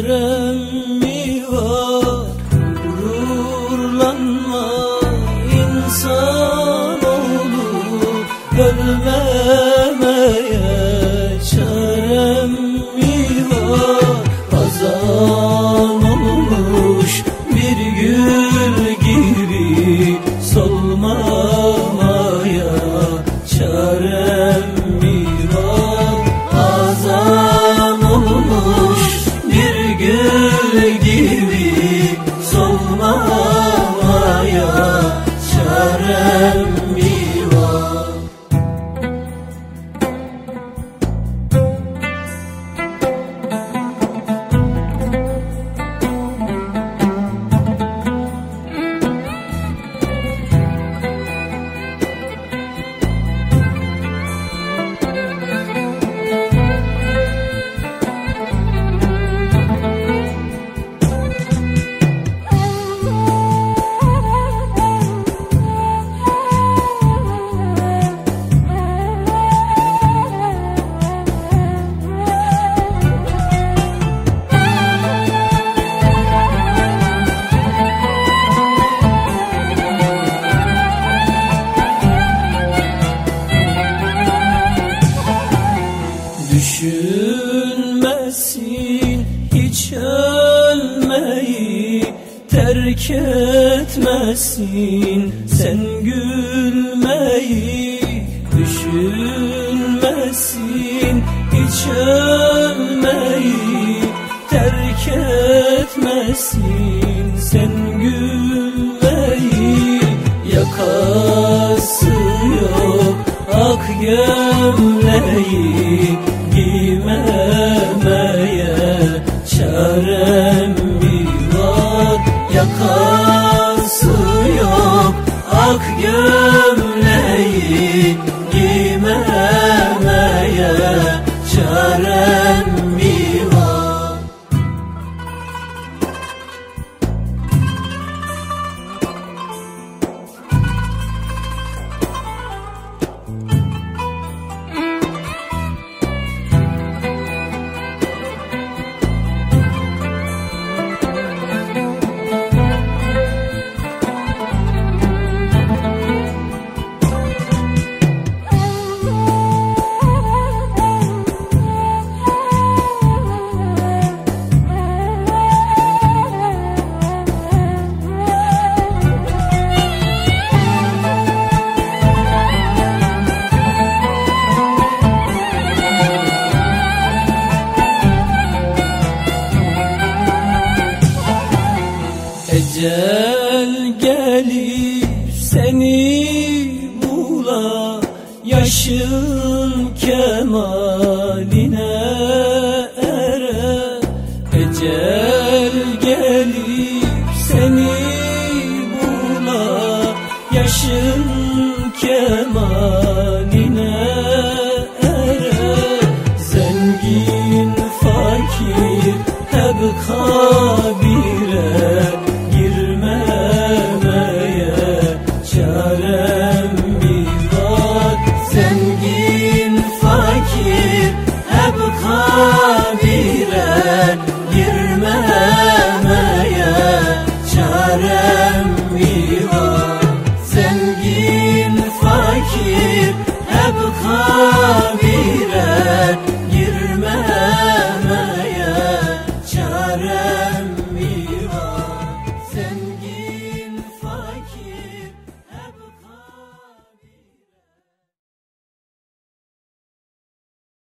çarem mi var Gururlanma insan oldu Ölmemeye çarem mi var Hazan olmuş bir gül gibi Solmamaya çarem mi var Hazan olmuş gül gibi solmaz Düşünmesin hiç ölmeyi Terk etmesin. Sen gülmeyi Düşünmesin hiç ölmeyi Terk etmesin. Sen gülmeyi Yakası yok ak gömleği ak gömleği gel gelip seni bula Yaşın kemaline ere. Ecel gelip seni bula Yaşın kemaline birer girmemeye çarem mi? Zengin fakir hep kal.